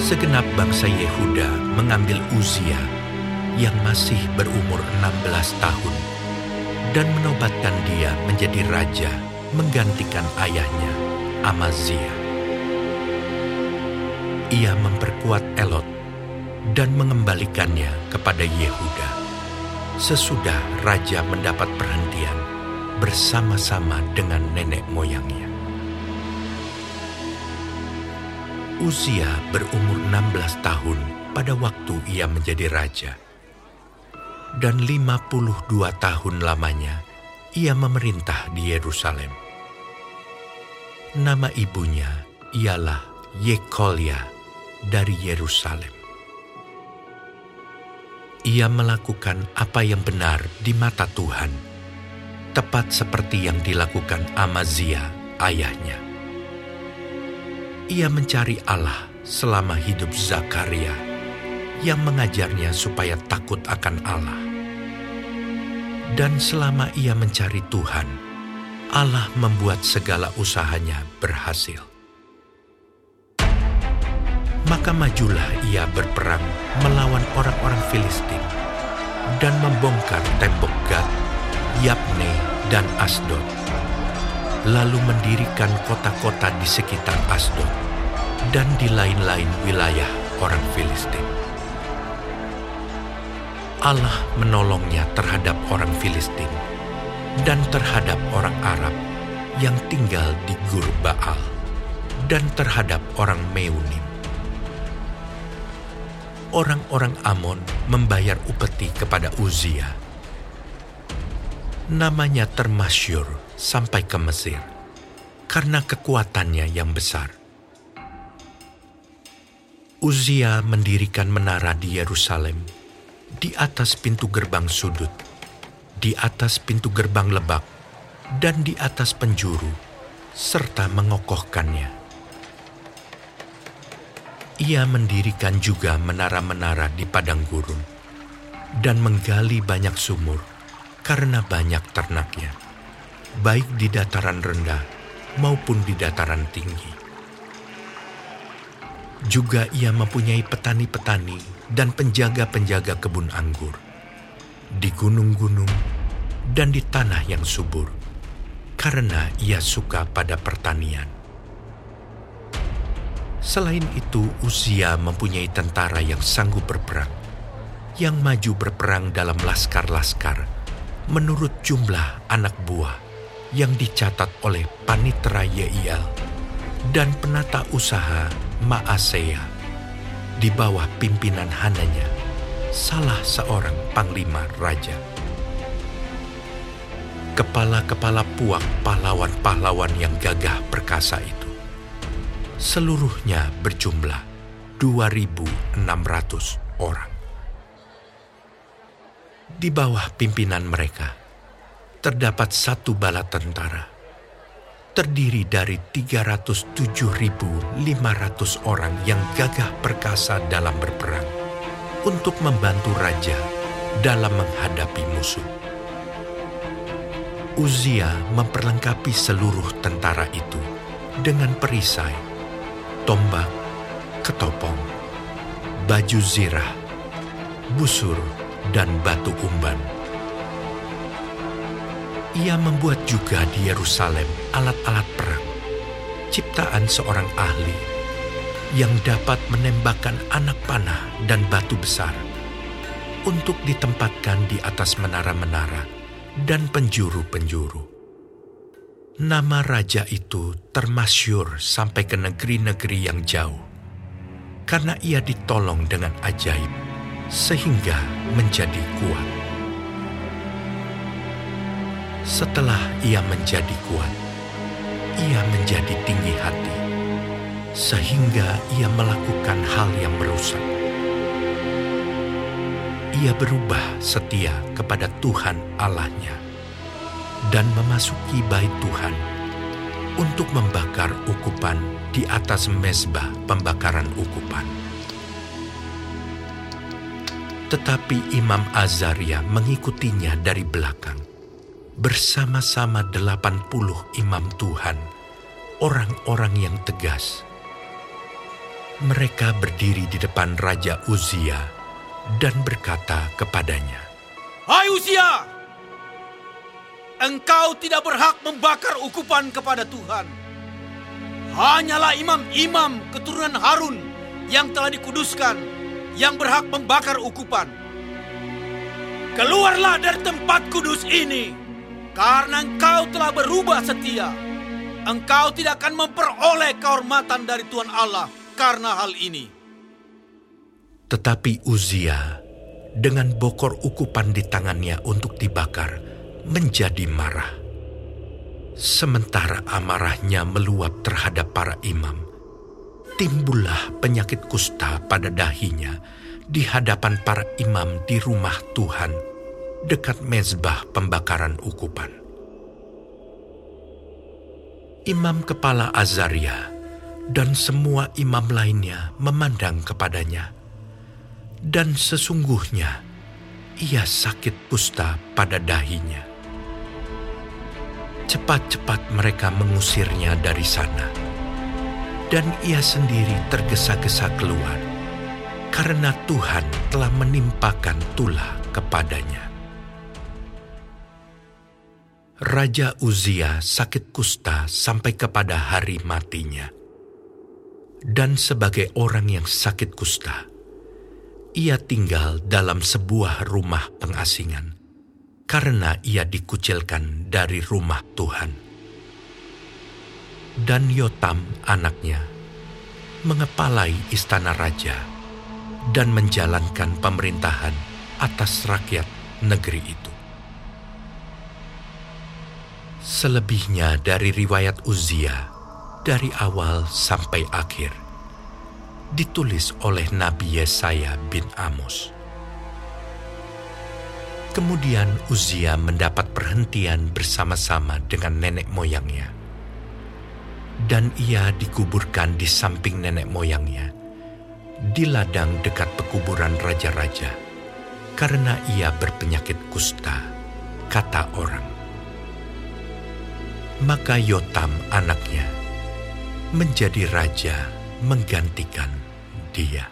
segenap bangsa Yehuda mengambil Uzia yang masih berumur 16 tahun dan menobatkan dia menjadi raja menggantikan ayahnya Amazia. Ia memperkuat Elot dan mengembalikannya kepada Yehuda. Sesudah raja mendapat perhentian bersama-sama dengan nenek moyangnya. Uzia berumur 16 tahun pada waktu ia menjadi raja. Dan 52 tahun lamanya ia memerintah di Yerusalem. Nama ibunya ialah Yekolia dari Yerusalem. Ia melakukan apa yang benar di mata Tuhan, tepat seperti yang dilakukan Amazia ayahnya ia mencari Allah selama hidup Zakaria yang mengajarnya supaya takut akan Allah. Dan selama ia mencari Tuhan, Allah membuat segala usahanya berhasil. Maka majulah ia berperang melawan orang-orang Filistin dan membongkar tembok Gad, Yapne, dan Asdod lalu mendirikan kota-kota di sekitar Asdod dan di lain-lain wilayah orang Filistin. Allah menolongnya terhadap orang Filistin dan terhadap orang Arab yang tinggal di Gur Baal dan terhadap orang Meunim. Orang-orang Amon membayar upeti kepada Uzia. Namanya termasyur sampai ke Mesir karena kekuatannya yang besar. Uzia mendirikan menara di Yerusalem, di atas pintu gerbang sudut, di atas pintu gerbang lebak, dan di atas penjuru, serta mengokohkannya. Ia mendirikan juga menara-menara di padang gurun dan menggali banyak sumur karena banyak ternaknya baik di dataran rendah maupun di dataran tinggi. Juga ia mempunyai petani-petani dan penjaga-penjaga kebun anggur di gunung-gunung dan di tanah yang subur, karena ia suka pada pertanian. Selain itu, Uzia mempunyai tentara yang sanggup berperang, yang maju berperang dalam laskar-laskar menurut jumlah anak buah yang dicatat oleh Panitra Yeiel dan penata usaha Maasea di bawah pimpinan Hananya, salah seorang panglima raja. Kepala-kepala puak pahlawan-pahlawan yang gagah perkasa itu, seluruhnya berjumlah 2.600 orang. Di bawah pimpinan mereka, terdapat satu bala tentara terdiri dari 307.500 orang yang gagah perkasa dalam berperang untuk membantu raja dalam menghadapi musuh. Uzia memperlengkapi seluruh tentara itu dengan perisai, tombak, ketopong, baju zirah, busur, dan batu umban ia membuat juga di Yerusalem alat-alat perang, ciptaan seorang ahli yang dapat menembakkan anak panah dan batu besar untuk ditempatkan di atas menara-menara dan penjuru-penjuru. Nama raja itu termasyur sampai ke negeri-negeri yang jauh, karena ia ditolong dengan ajaib, sehingga menjadi kuat. Setelah ia menjadi kuat, ia menjadi tinggi hati, sehingga ia melakukan hal yang merusak. Ia berubah setia kepada Tuhan Allahnya dan memasuki bait Tuhan untuk membakar ukupan di atas mezbah pembakaran ukupan. Tetapi Imam Azaria mengikutinya dari belakang bersama-sama delapan puluh imam Tuhan, orang-orang yang tegas. Mereka berdiri di depan Raja Uzia dan berkata kepadanya, Hai Uzia, engkau tidak berhak membakar ukupan kepada Tuhan. Hanyalah imam-imam keturunan Harun yang telah dikuduskan yang berhak membakar ukupan. Keluarlah dari tempat kudus ini, karena engkau telah berubah setia. Engkau tidak akan memperoleh kehormatan dari Tuhan Allah karena hal ini. Tetapi Uzia dengan bokor ukupan di tangannya untuk dibakar menjadi marah. Sementara amarahnya meluap terhadap para imam, timbullah penyakit kusta pada dahinya di hadapan para imam di rumah Tuhan dekat mezbah pembakaran ukupan. Imam kepala Azaria dan semua imam lainnya memandang kepadanya, dan sesungguhnya ia sakit kusta pada dahinya. Cepat-cepat mereka mengusirnya dari sana, dan ia sendiri tergesa-gesa keluar karena Tuhan telah menimpakan tulah kepadanya. Raja Uzia sakit kusta sampai kepada hari matinya. Dan sebagai orang yang sakit kusta, ia tinggal dalam sebuah rumah pengasingan karena ia dikucilkan dari rumah Tuhan. Dan Yotam anaknya mengepalai istana raja dan menjalankan pemerintahan atas rakyat negeri itu. Selebihnya dari riwayat Uzia, dari awal sampai akhir, ditulis oleh Nabi Yesaya bin Amos. Kemudian Uzia mendapat perhentian bersama-sama dengan nenek moyangnya. Dan ia dikuburkan di samping nenek moyangnya, di ladang dekat pekuburan raja-raja, karena ia berpenyakit kusta, kata orang maka Yotam anaknya menjadi raja menggantikan dia.